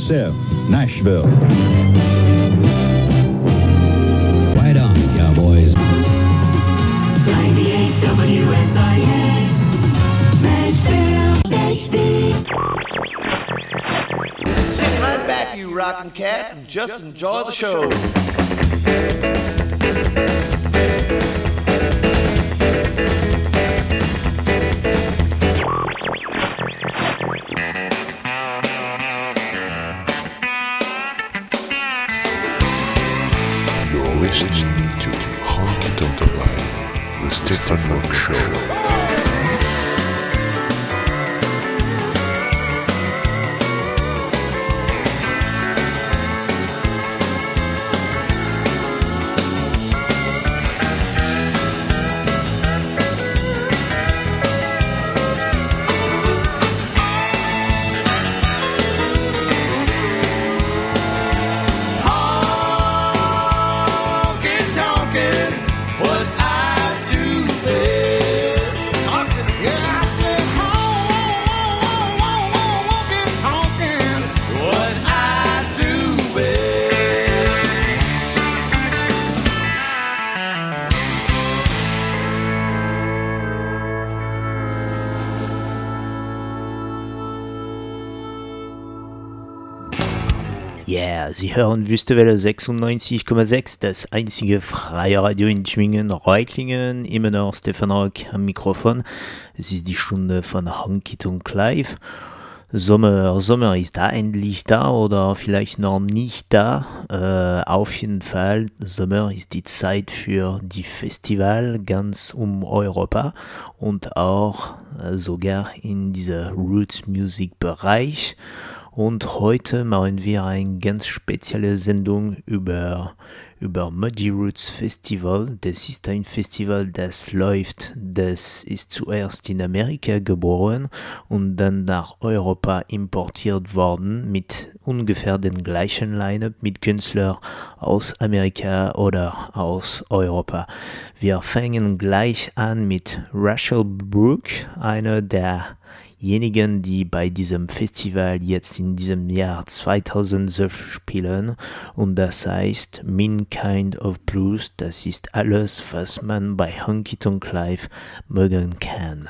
NSF, Nashville. Right on, cowboys. 98 WSIS, Nashville, Nashville. Sit right back, you rockin' cat, and just enjoy the show. Sie hören Wüstewelle 96,6, das einzige freie Radio in Schwingen, Reutlingen, immer noch Stefan Rock am Mikrofon. Es ist die Stunde von Honky Tonk Live. Sommer, Sommer ist da endlich da oder vielleicht noch nicht da. Äh, auf jeden Fall, Sommer ist die Zeit für die Festival ganz um Europa und auch äh, sogar in dieser Roots Music Bereich. Und heute machen wir eine ganz spezielle Sendung über, über Muddy Roots Festival. Das ist ein Festival, das läuft, das ist zuerst in Amerika geboren und dann nach Europa importiert worden mit ungefähr den gleichen Line-up mit Künstlern aus Amerika oder aus Europa. Wir fangen gleich an mit Rachel Brooke, einer der diejenigen, die bei diesem Festival jetzt in diesem Jahr 2012 spielen. Und das heißt Mean Kind of Blues. Das ist alles, was man bei Honky Tonk Live mögen kann.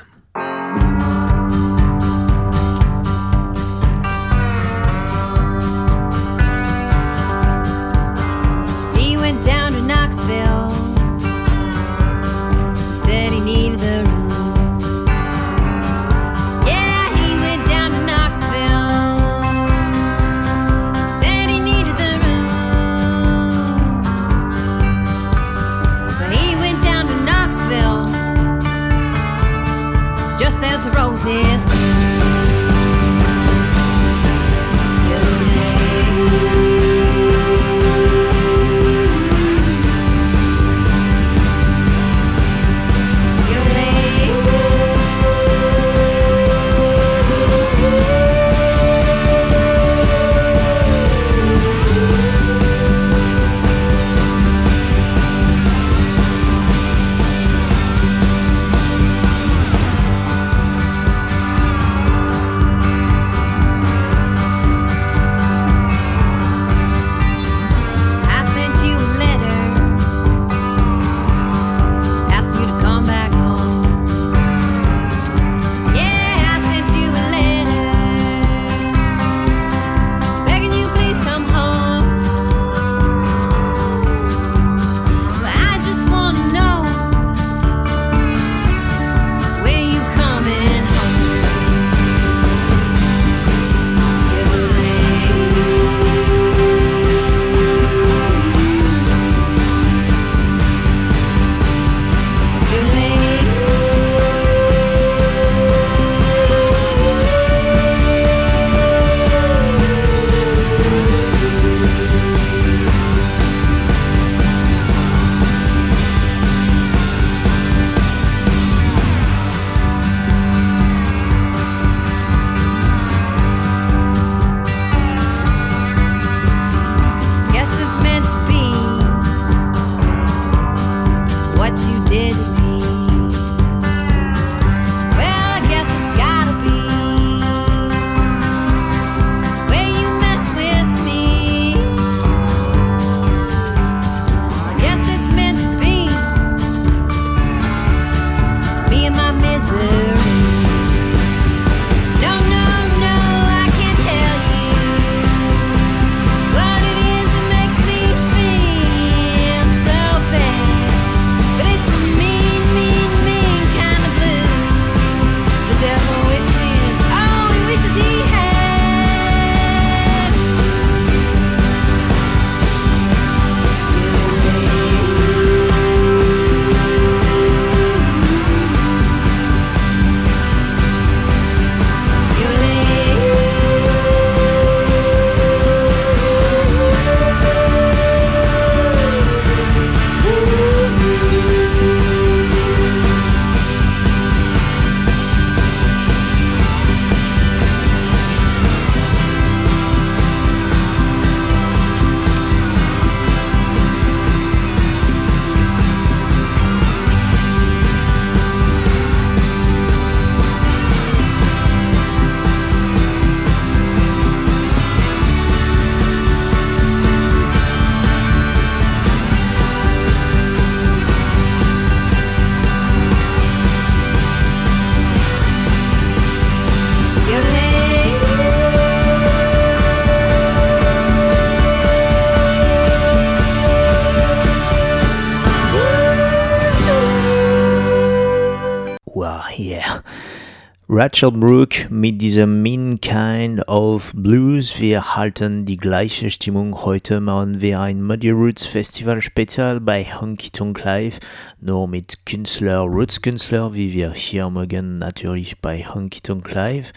Rachel Brooke mit diesem Mean Kind of Blues. Wir halten die gleiche Stimmung. Heute machen wir ein Muddy Roots Festival Spezial bei Honky Tonk Live. Nur mit Künstler, Roots-Künstler, wie wir hier mögen, natürlich bei Honky Tonk Live.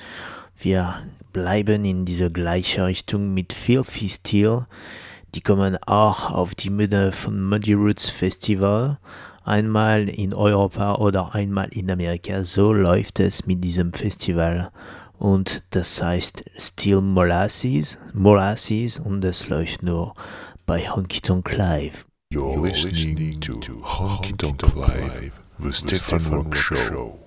Wir bleiben in dieser gleichen Richtung mit Filthy Steel. Die kommen auch auf die Bühne von Muddy Roots Festival einmal in Europa oder einmal in Amerika. So läuft es mit diesem Festival. Und das heißt Steel Molasses, Molasses und das läuft nur bei Honky Tonk Live. You're listening to Honky Tonk Live, the Stefan Rock Show.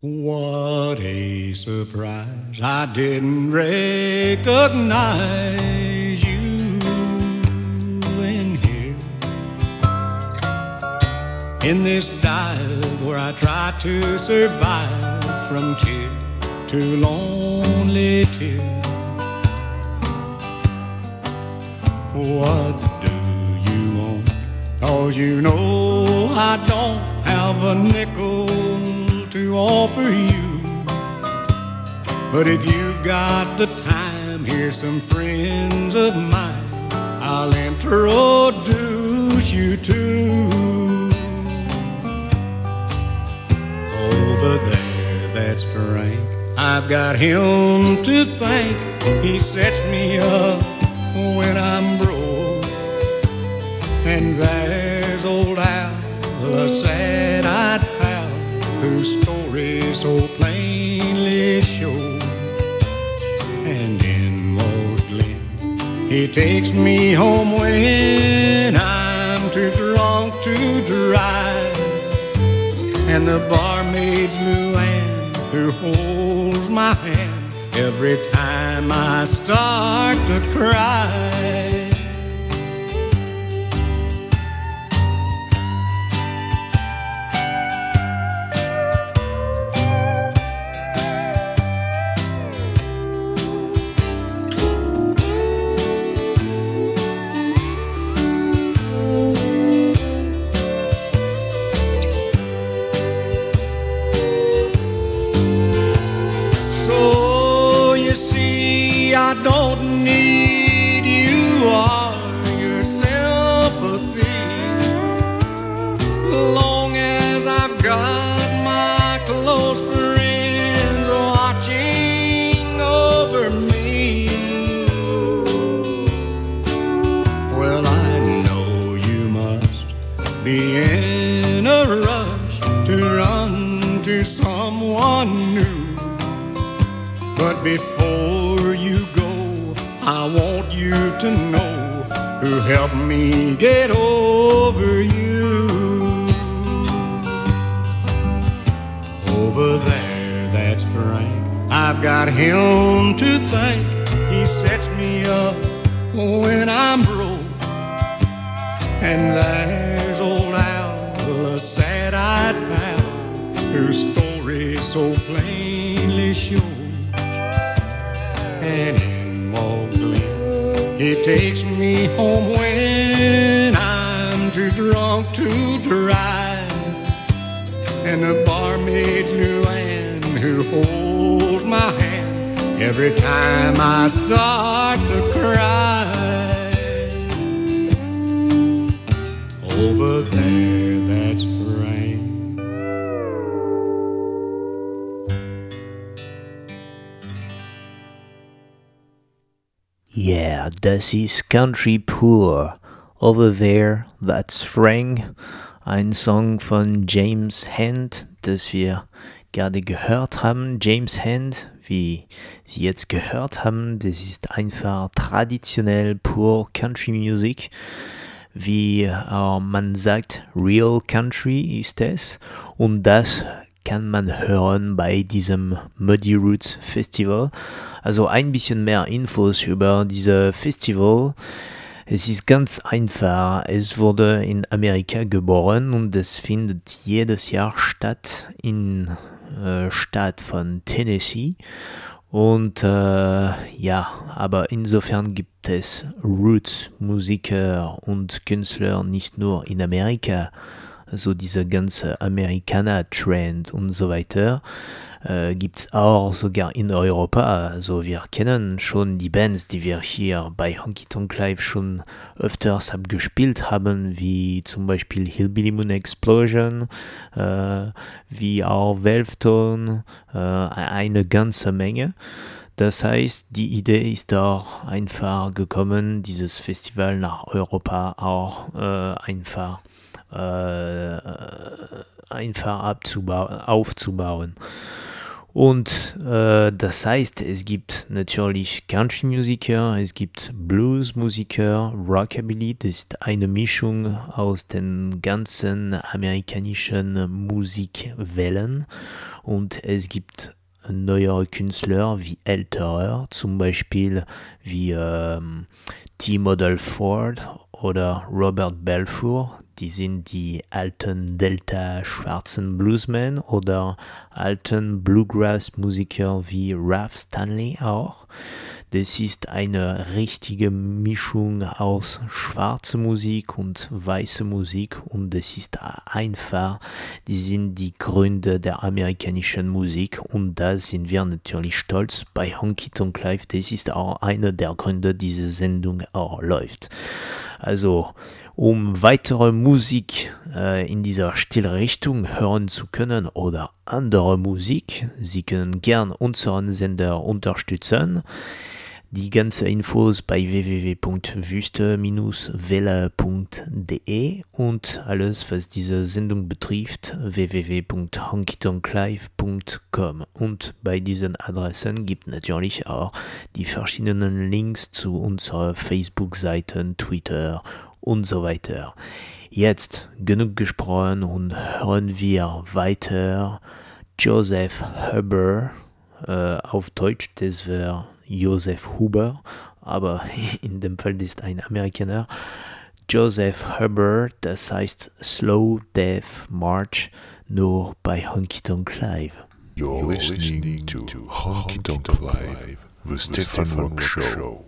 What a surprise. I didn't recognize you in here. In this dive where I try to survive from tear to lonely tear. What do you want? Cause you know I don't have a nickel to offer you. But if you've got the time, here's some friends of mine I'll introduce you to. Over there, that's Frank. I've got him to thank. He sets me up when I'm broke. And there's old Al, a sad-eyed whose story so plainly shows. And in most Glen, he takes me home when I'm too drunk to drive. And the barmaid's Luann, who holds my hand every time I start to cry. Yeah, das ist Country Poor. Over there, that's Frank. Ein Song von James Hand, das wir gerade gehört haben. James Hand, wie Sie jetzt gehört haben, das ist einfach traditionell pur Country Music. Wie äh, man sagt, Real Country ist es. Und das kann man hören bei diesem Muddy Roots Festival. Also ein bisschen mehr Infos über dieses Festival. Es ist ganz einfach. Es wurde in Amerika geboren und es findet jedes Jahr statt in äh, Stadt von Tennessee. Und äh, ja, aber insofern gibt es Roots-Musiker und Künstler nicht nur in Amerika, also dieser ganze Amerikaner-Trend und so weiter, äh, gibt es auch sogar in Europa. Also wir kennen schon die Bands, die wir hier bei Honky Tonk Live schon öfters abgespielt haben, wie zum Beispiel Hillbilly Moon Explosion, äh, wie auch Velvetone, äh, eine ganze Menge. Das heißt, die Idee ist auch einfach gekommen, dieses Festival nach Europa auch äh, einfach einfach abzubauen, aufzubauen. Und äh, das heißt, es gibt natürlich Country-Musiker, es gibt Blues-Musiker, Rockabilly, das ist eine Mischung aus den ganzen amerikanischen Musikwellen. Und es gibt neuere Künstler wie ältere, zum Beispiel wie ähm, T. Model Ford oder Robert Belfour, die sind die alten Delta-schwarzen Bluesmen oder alten Bluegrass-Musiker wie Ralph Stanley auch. Das ist eine richtige Mischung aus schwarzer Musik und weißer Musik und das ist einfach, die sind die Gründe der amerikanischen Musik und da sind wir natürlich stolz bei Honky Tonk Live. Das ist auch einer der Gründe, diese Sendung auch läuft. Also, um weitere Musik äh, in dieser Stilrichtung hören zu können oder andere Musik, Sie können gern unseren Sender unterstützen. Die ganze Infos bei www.wüste-welle.de und alles, was diese Sendung betrifft, www.honkytonklive.com. Und bei diesen Adressen gibt natürlich auch die verschiedenen Links zu unseren Facebook-Seiten, Twitter und so weiter. Jetzt genug gesprochen und hören wir weiter Joseph Huber äh, auf Deutsch, das wäre Joseph Huber, aber in dem Fall ist ein Amerikaner. Joseph Huber, das heißt Slow Death March, nur bei Honky Tonk Live. You're listening to Honky Tonk Live, the Stefan Rock Show.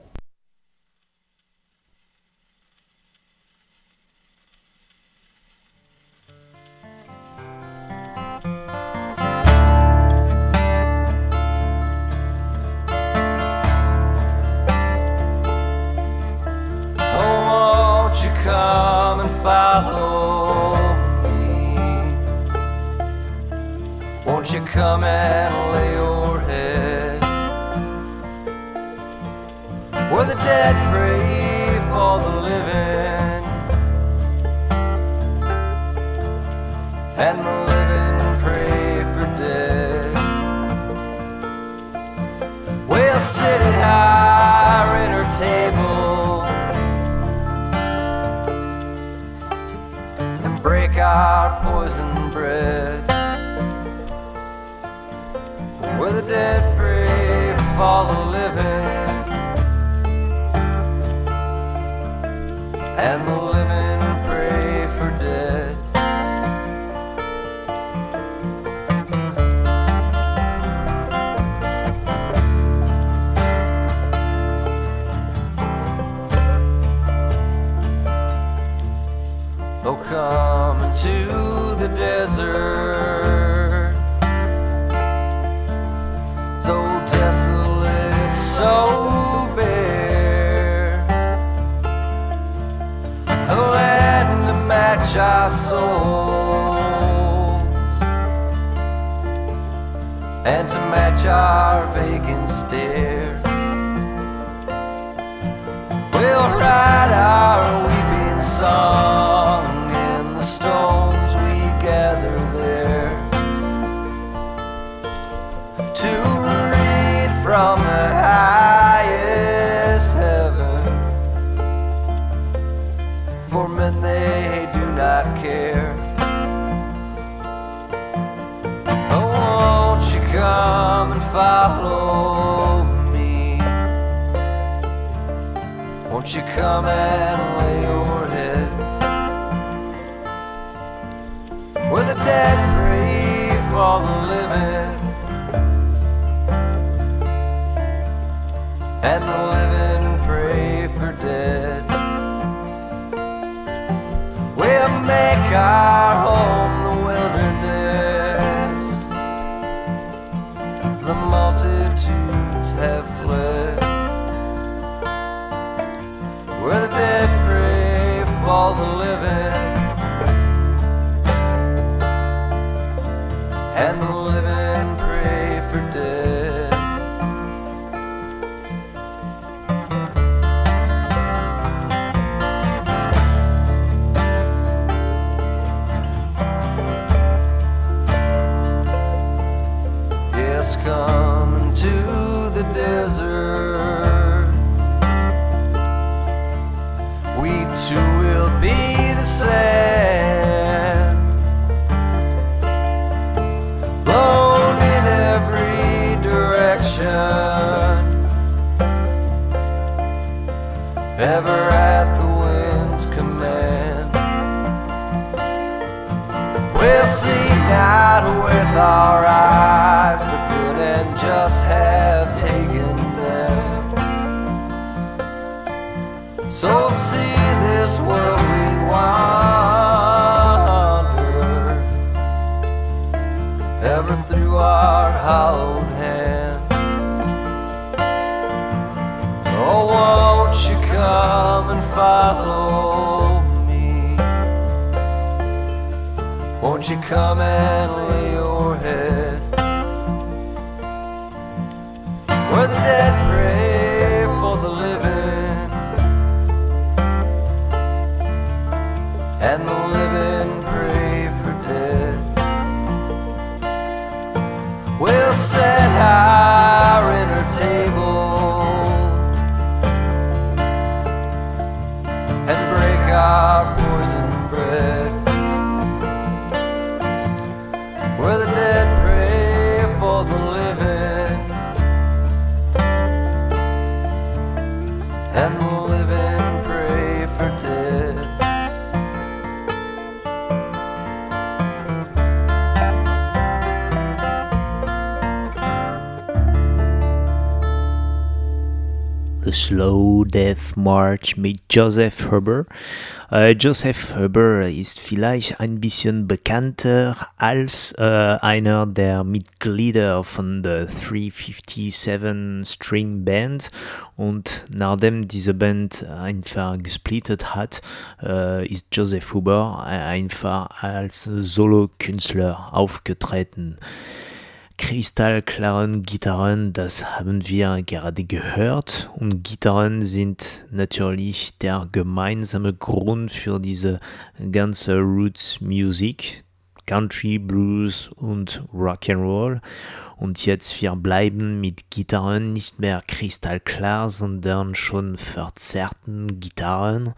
Come and follow me? Won't you come and lay your head where the dead pray for the living? and the living pray for dead. We'll sit Our poison bread. Where the dead fall desert. So desolate, so bare. A land to match our souls and to match our vacant stares. We'll write our weeping song care. Oh, won't you come and follow me? Won't you come and lay your head where the dead pray for the living car. Come and lay your head where the dead pray for the living? and the living pray for dead. We'll set Slow Death March mit Joseph Huber. Äh, Joseph Huber ist vielleicht ein bisschen bekannter als äh, einer der Mitglieder von der 357 String Band und nachdem diese Band einfach gesplittet hat, äh, ist Joseph Huber einfach als Solokünstler aufgetreten kristallklaren Gitarren, das haben wir gerade gehört. Und Gitarren sind natürlich der gemeinsame Grund für diese ganze Roots-Musik. Country, Blues und Rock'n'Roll. Und jetzt wir bleiben mit Gitarren nicht mehr kristallklar, sondern schon verzerrten Gitarren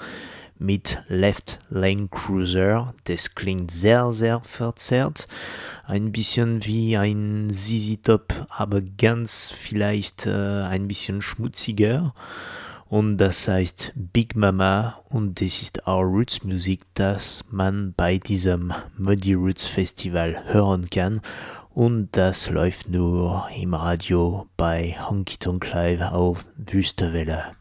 mit Left Lane Cruiser. Das klingt sehr, sehr verzerrt. Ein bisschen wie ein ZZ Top, aber ganz vielleicht äh, ein bisschen schmutziger. Und das heißt Big Mama und das ist auch Roots Musik, das man bei diesem Muddy Roots Festival hören kann. Und das läuft nur im Radio bei Honky Tonk Live auf Wüstewelle.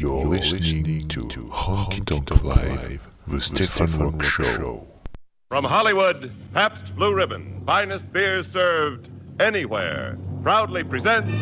You're listening to Honky Tonk Live, the Stefan Rock Show. From Hollywood, Pabst Blue Ribbon, finest beers served anywhere, proudly presents.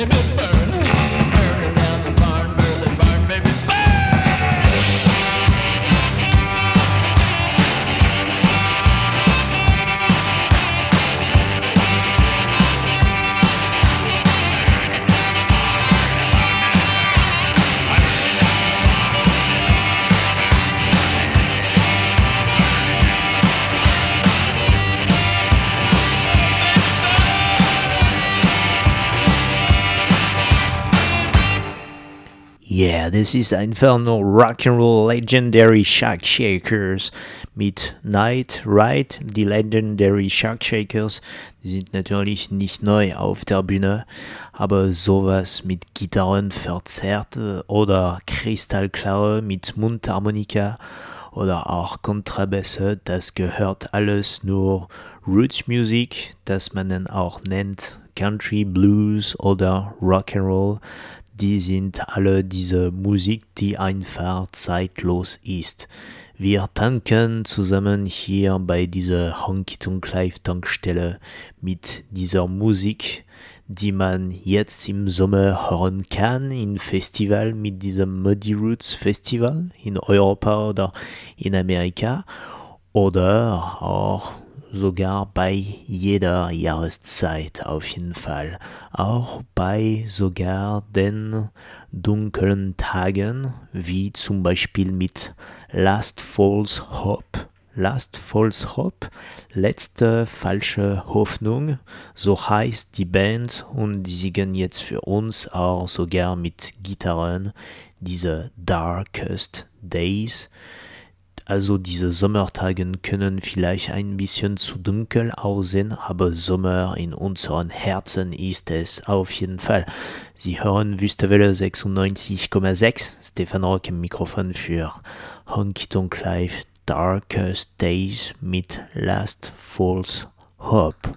Remember Yeah, this is einfach nur Rock'n'Roll Legendary Shack Shakers mit Night Ride. Die Legendary Shack Shakers sind natürlich nicht neu auf der Bühne, aber sowas mit Gitarren verzerrt oder Kristallklare mit Mundharmonika oder auch Kontrabässe, das gehört alles nur Roots Music, das man dann auch nennt Country, Blues oder Rock'n'Roll die sind alle diese Musik, die einfach zeitlos ist. Wir tanken zusammen hier bei dieser Honky Tonk Live Tankstelle mit dieser Musik, die man jetzt im Sommer hören kann im Festival mit diesem Muddy Roots Festival in Europa oder in Amerika oder auch sogar bei jeder Jahreszeit auf jeden Fall, auch bei sogar den dunklen Tagen, wie zum Beispiel mit Last Falls Hope. Last Falls Hope, letzte falsche Hoffnung, so heißt die Band und die singen jetzt für uns auch sogar mit Gitarren diese Darkest Days. Also diese Sommertagen können vielleicht ein bisschen zu dunkel aussehen, aber Sommer in unseren Herzen ist es auf jeden Fall. Sie hören Wüstewelle 96,6, Stefan Rock im Mikrofon für Honky Tonk Live Darkest Days mit Last False Hope.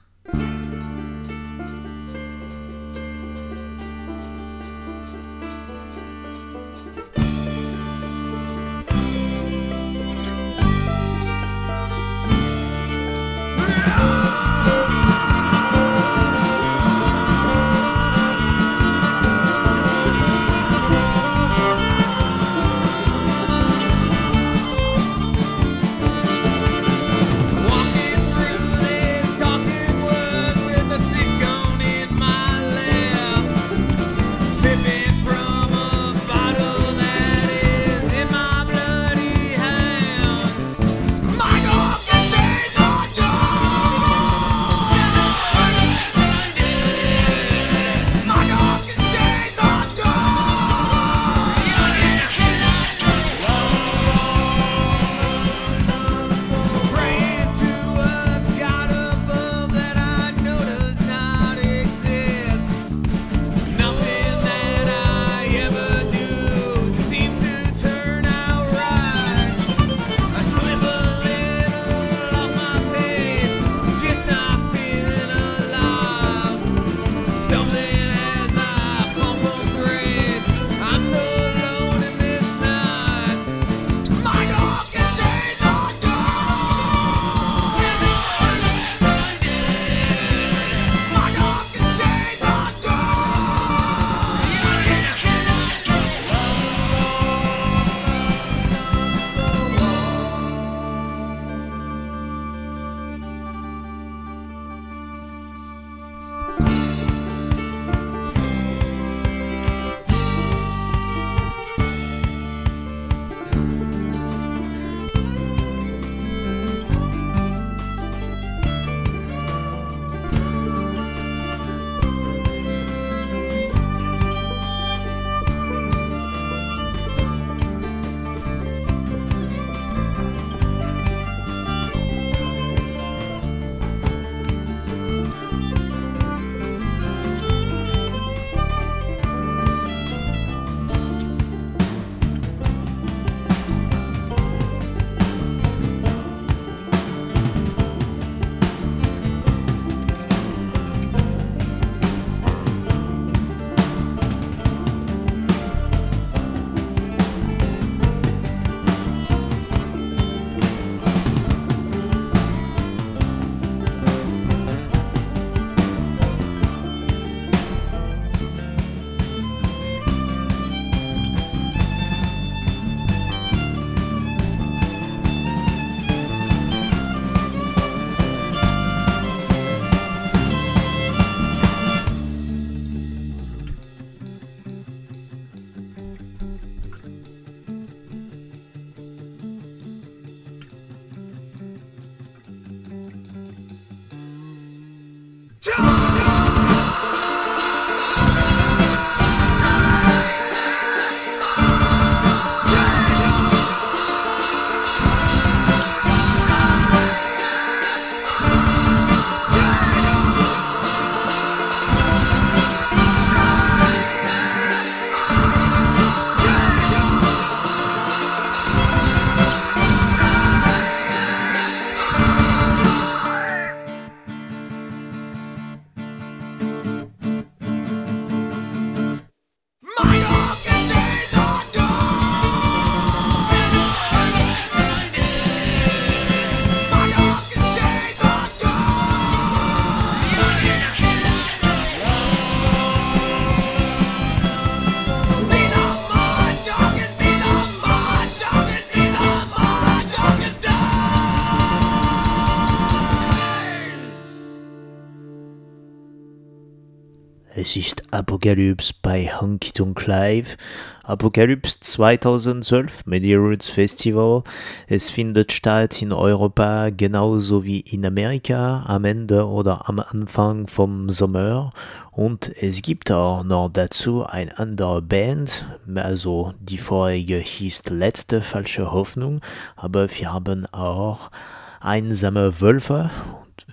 Es ist Apocalypse bei Honky Tonk Live. Apocalypse 2012 Media Roots Festival. Es findet statt in Europa genauso wie in Amerika am Ende oder am Anfang vom Sommer. Und es gibt auch noch dazu eine andere Band. Also die vorige hieß Letzte falsche Hoffnung. Aber wir haben auch einsame Wölfe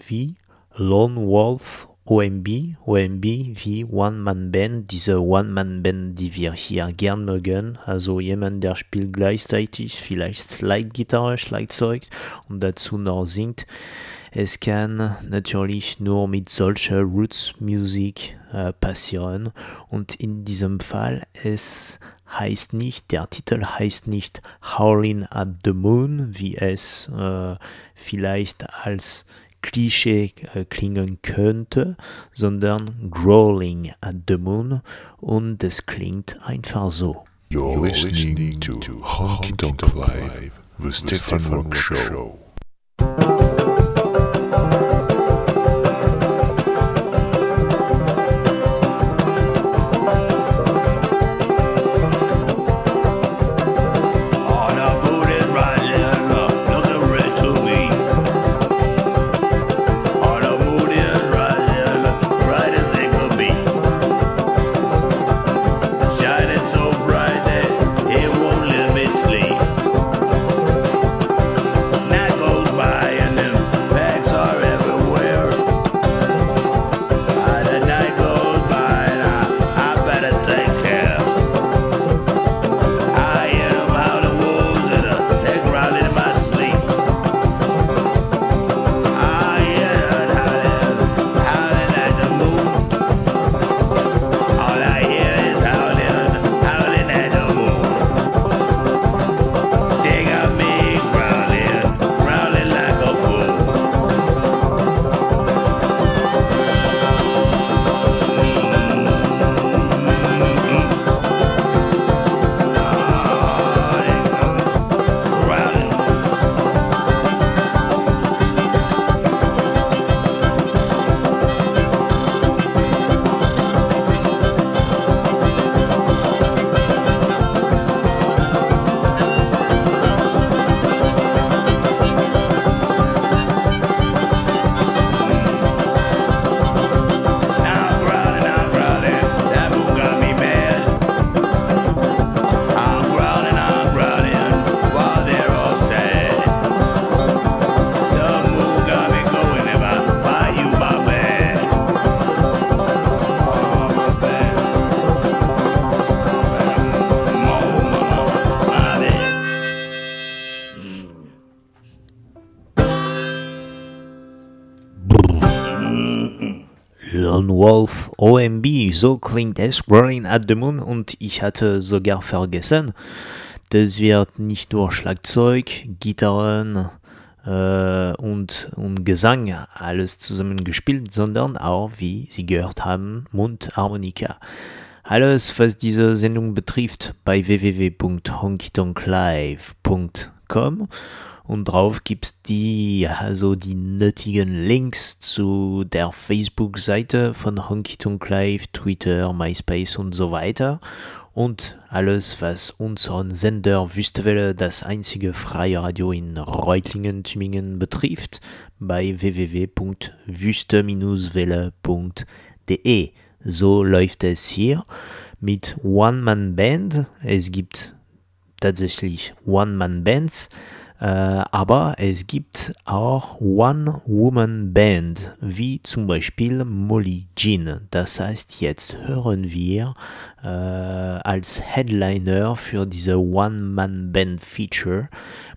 wie Lone Wolf OMB, OMB wie One-Man-Band, diese One-Man-Band, die wir hier gern mögen. Also jemand, der spielt gleichzeitig vielleicht Slide-Gitarre, Schlagzeug und dazu noch singt. Es kann natürlich nur mit solcher Roots-Musik äh, passieren und in diesem Fall es heißt nicht, der Titel heißt nicht Howling at the Moon, wie es äh, vielleicht als Klischee äh, klingen könnte, sondern Growling at the Moon und es klingt einfach so. You're listening to Honky Tonk Live, the Stefan Rock Show. OMB, so klingt es, Rolling at the Moon und ich hatte sogar vergessen, das wird nicht nur Schlagzeug, Gitarren äh, und, und Gesang alles zusammen gespielt, sondern auch, wie Sie gehört haben, Mundharmonika. Alles, was diese Sendung betrifft, bei www.honkytonklive.com und drauf gibt's die, also die nötigen Links zu der Facebook-Seite von Honky Tonk Live, Twitter, MySpace und so weiter. Und alles, was unseren Sender Wüstewelle, das einzige freie Radio in Reutlingen, Tübingen betrifft, bei www.wüste-welle.de. So läuft es hier mit One-Man-Band. Es gibt tatsächlich One-Man-Bands. Äh, aber es gibt auch One-Woman-Band, wie zum Beispiel Molly Jean. Das heißt, jetzt hören wir äh, als Headliner für diese One-Man-Band-Feature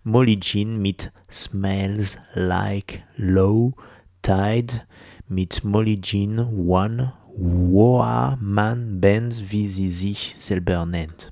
Molly Jean mit Smells Like Low Tide mit Molly Jean One Woman Band, wie sie sich selber nennt.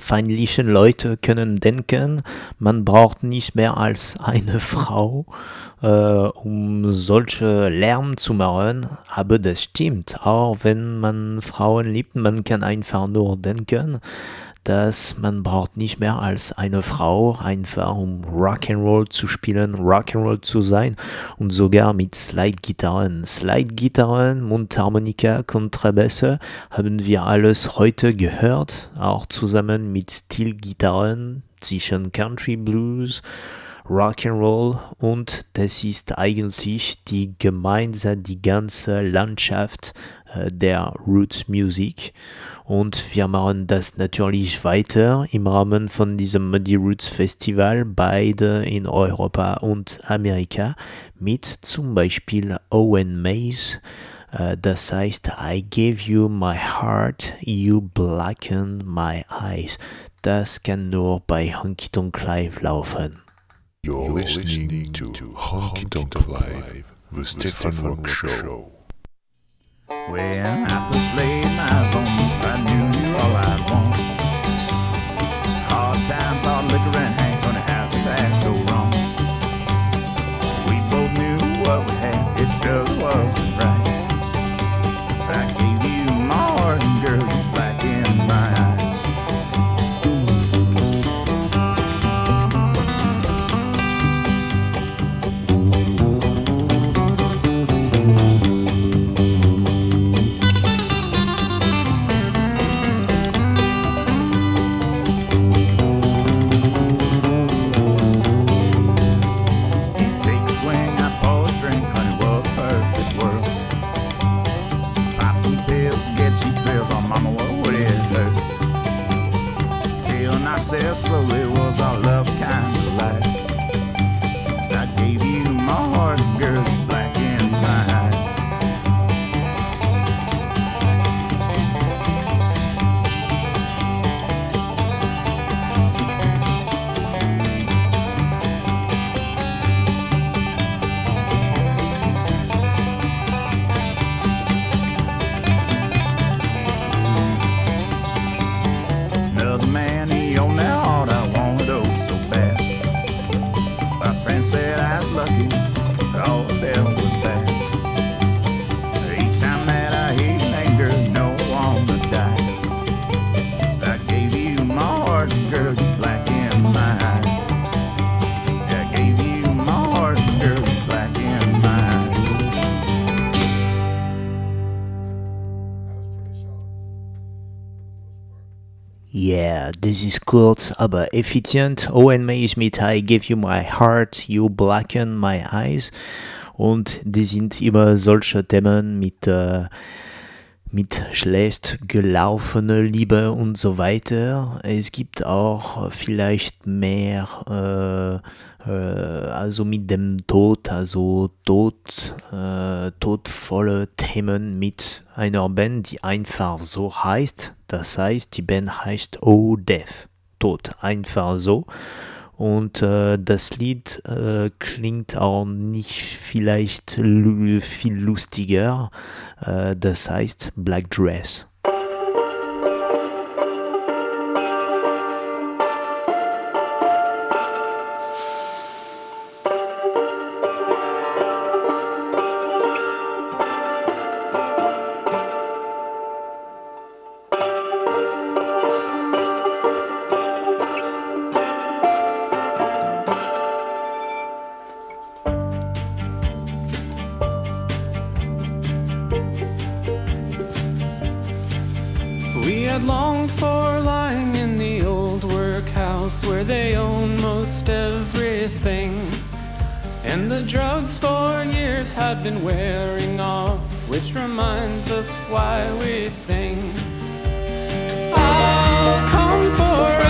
Frauenfeindlichen Leute können denken, man braucht nicht mehr als eine Frau, äh, um solche Lärm zu machen. Aber das stimmt. Auch wenn man Frauen liebt, man kann einfach nur denken, dass man braucht nicht mehr als eine Frau, einfach um Rock'n'Roll zu spielen, Rock'n'Roll zu sein und sogar mit Slide-Gitarren. Slide-Gitarren, Mundharmonika, Kontrabässe haben wir alles heute gehört, auch zusammen mit Steel-Gitarren zwischen Country Blues, Rock'n'Roll und das ist eigentlich die gemeinsam die ganze Landschaft der Roots Music und wir machen das natürlich weiter im Rahmen von diesem Muddy Roots Festival, beide in Europa und Amerika, mit zum Beispiel Owen Mays. Äh, Das heißt, I gave you my heart, you blacken my eyes. Das kann nur bei Honky Tonk Live laufen. You're listening to Honky Tonk Live, the Stefan Rock Show. When I first laid eyes on you, I knew you all I want. Hard times, hard liquor, and Hank on how did that go wrong? We both knew what we had, it sure wasn't mama, what would it hurt? Killing ourselves slowly was our love kind Es ist kurz, aber effizient. Oh, Owen Mays mit I Give You My Heart, You Blacken My Eyes. Und die sind immer solche Themen mit äh, mit schlecht gelaufener Liebe und so weiter. Es gibt auch vielleicht mehr, äh, äh, also mit dem Tod, also Tod, äh, todvolle Themen mit einer Band, die einfach so heißt. Das heißt, die Band heißt Oh Death, Tod, einfach so. Und äh, das Lied äh, klingt auch nicht vielleicht viel lustiger. Äh, das heißt Black Dress. And the drugs for years had been wearing off, which reminds us why we sing. I'll come for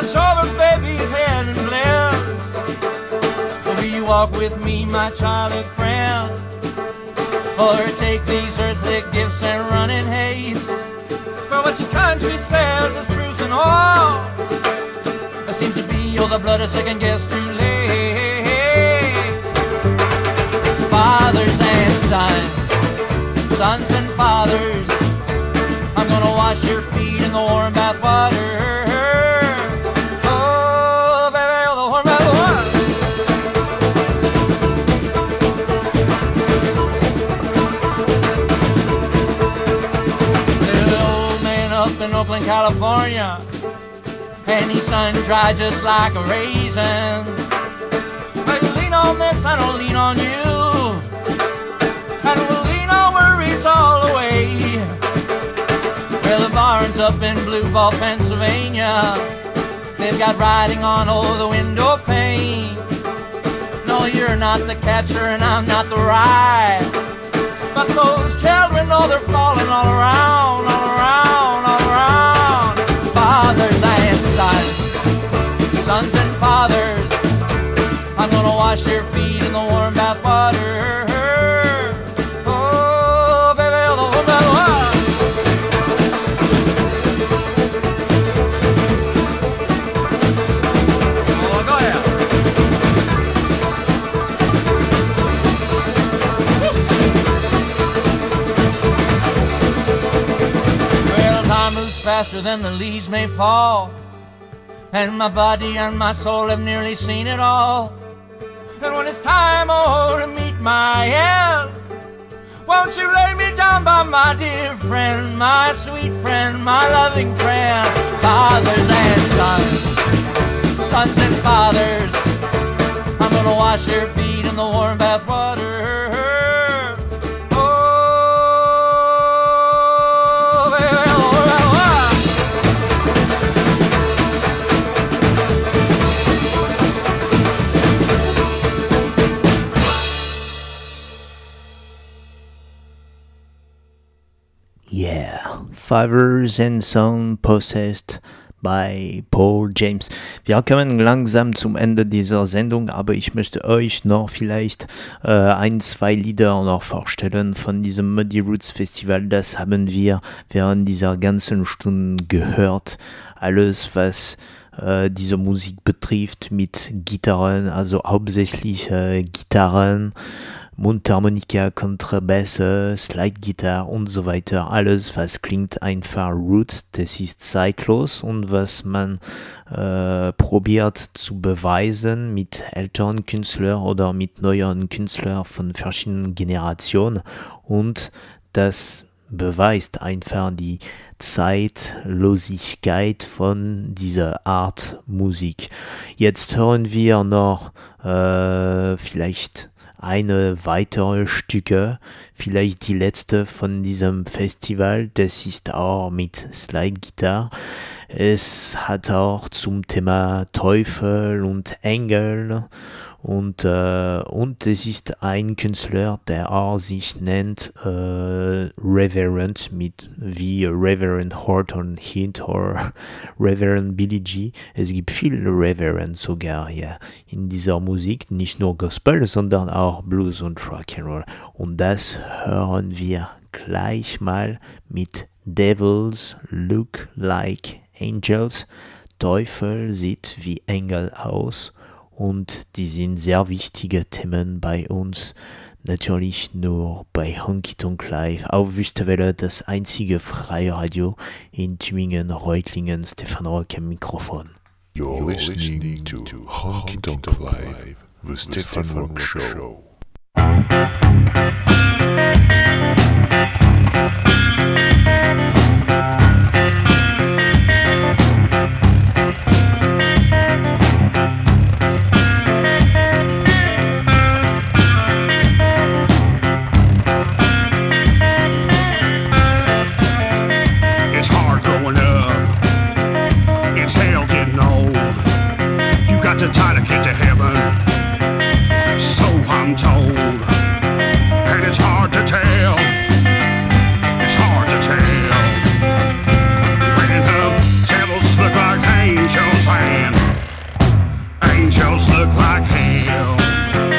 Watch over baby's head and bliss. Will you walk with me, my childhood friend? Or take these earthly gifts and run in haste? For what your country says is truth and all. There seems to be all the blood a second guess too late. Fathers and sons, sons and fathers. I'm gonna wash your feet in the warm bath water. California, he's sun dried just like a raisin. You lean on this, I don't lean on you, and we'll lean our worries all away. Well, the barn's up in Blue Ball, Pennsylvania. They've got writing on all the window pane. No, you're not the catcher, and I'm not the ride. But those children know they're falling all around, faster than the leaves may fall. And my body and my soul have nearly seen it all. And when it's time, oh, to meet my end, won't you lay me down by my dear friend, my sweet friend, my loving friend? Fathers and sons, sons and fathers, I'm gonna wash your feet in the warm bath water. Fathers and Son Possessed bei Paul James. Wir kommen langsam zum Ende dieser Sendung, aber ich möchte euch noch vielleicht äh, ein, zwei Lieder noch vorstellen von diesem Muddy Roots Festival. Das haben wir während dieser ganzen Stunden gehört. Alles, was äh, diese Musik betrifft mit Gitarren, also hauptsächlich äh, Gitarren, Mundharmonika, Kontrabässe, Slide-Gitarre und so weiter. Alles, was klingt einfach Roots, das ist zeitlos und was man äh, probiert zu beweisen mit älteren Künstlern oder mit neueren Künstlern von verschiedenen Generationen und das beweist einfach die Zeitlosigkeit von dieser Art Musik. Jetzt hören wir noch äh, vielleicht eine weitere Stücke, vielleicht die letzte von diesem Festival, das ist auch mit Slide-Gitarre. Es hat auch zum Thema Teufel und Engel und, äh, und es ist ein Künstler, der auch sich nennt äh, Reverend mit wie Reverend Horton Hint oder Reverend Billy G. Es gibt viele Reverend sogar ja, in dieser Musik, nicht nur Gospel, sondern auch Blues und Rock'n'Roll. Und das hören wir gleich mal mit Devils Look Like Angels. Teufel sieht wie Engel aus und die sind sehr wichtige Themen bei uns. Natürlich nur bei Honky Tonk Live auf Wüstewelle, das einzige freie Radio in Tübingen, Reutlingen, Stefan Rock am Mikrofon. You're listening to Honky Tonk Live, the Stefan Rock Show. I'm. And it's hard to tell. It's hard to tell. When the devils look like angels and angels look like hell.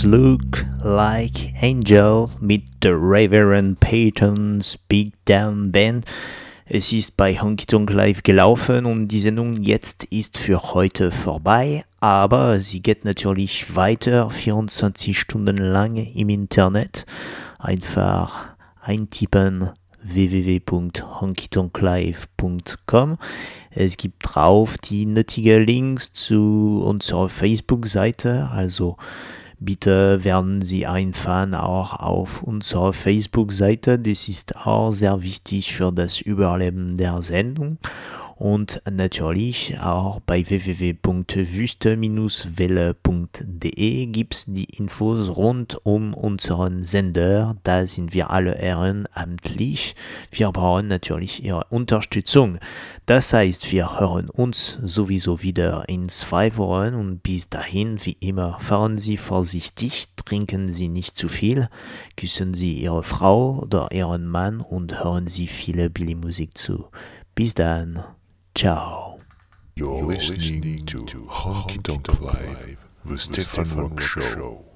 Devils Look Like Angel mit The Reverend Peyton's Big Down Band. Es ist bei Honky Tonk Live gelaufen und die Sendung jetzt ist für heute vorbei, aber sie geht natürlich weiter 24 Stunden lang im Internet. Einfach eintippen www.honkytonklive.com. Es gibt drauf die nötigen Links zu unserer Facebook-Seite, also bitte werden Sie einfach auch auf unserer Facebook-Seite. Das ist auch sehr wichtig für das Überleben der Sendung. Und natürlich auch bei www.wüste-welle.de gibt es die Infos rund um unseren Sender. Da sind wir alle ehrenamtlich. Wir brauchen natürlich Ihre Unterstützung. Das heißt, wir hören uns sowieso wieder in zwei Wochen und bis dahin, wie immer, fahren Sie vorsichtig, trinken Sie nicht zu viel, küssen Sie Ihre Frau oder Ihren Mann und hören Sie viele Billy-Musik zu. Bis dann. Ciao. You're listening to Honky Tonk Live, the Stefan Rock Show.